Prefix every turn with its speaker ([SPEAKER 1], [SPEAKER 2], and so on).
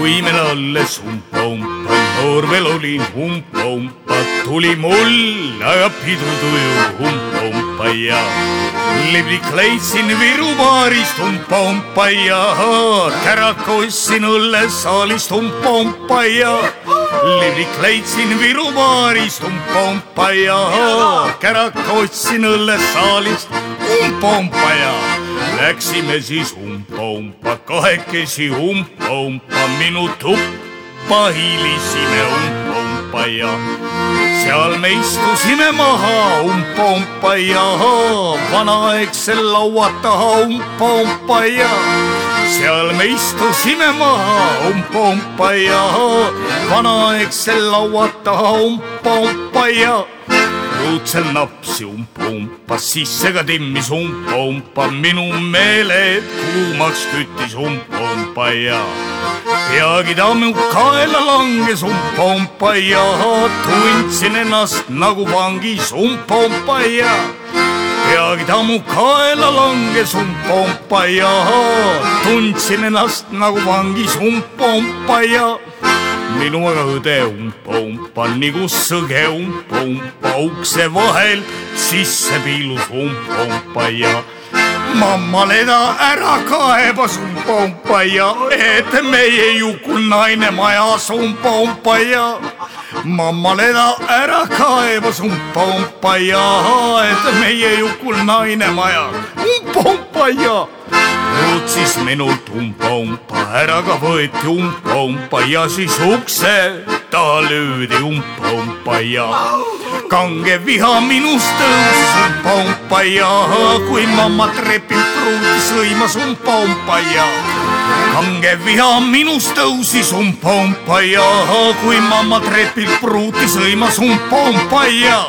[SPEAKER 1] kui meil alles umpa-umpa noor veel olin umpa-umpa, tuli mul aga pidu tuju umpa-umpa ja liblik leidsin Viru baarist umpa-umpa ja käraka ostsin õllesaalist umpa-umpa ja liblik leidsin Viru baarist umpa-umpa ja käraka ostsin õllesaalist umpa-umpa ja läksime siis umpa-umpa kahekesi umpa-umpa minu tuppa hiilisime umpa-umpa ja seal me istusime maha umpa-umpa ja vanaaegsel laua taha umpa-umpa ja seal me istusime maha umpa-umpa ja vanaaegsel laua taha umpa-umpa ja õudsel napsi umpa-umpa, sisse ka timmis umpa-umpa, minu meeled kuumaks küttis umpa-umpa ja peagi ta mu kaela langes umpa-umpa ja tundsin ennast nagu vangis umpa-umpa ja peagi ta mu kaela langes umpa-umpa ja tundsin ennast nagu vangis umpa-umpa ja minu aga õde umpa-umpa nagu sõge umpa-umpa ukse vahel sisse piilus umpa-umpa ja mammale ta ära kaebas umpa-umpa ja et meie Jukul naine majas umpa-umpa ja mammale ta ära kaebas umpa-umpa ja et meie Jukul naine majas umpa-umpa ja Rootsis minult umpa-umpa ära ka võeti umpa-umpa ja siis ukse taha löödi umpa-umpa ja kange viha minust tõusis umpa-umpa ja kui mamma trepilt pruuti sõimas umpa-umpa ja kange viha minust tõusis umpa-umpa ja kui mamma trepilt pruuti sõimas umpa-umpa ja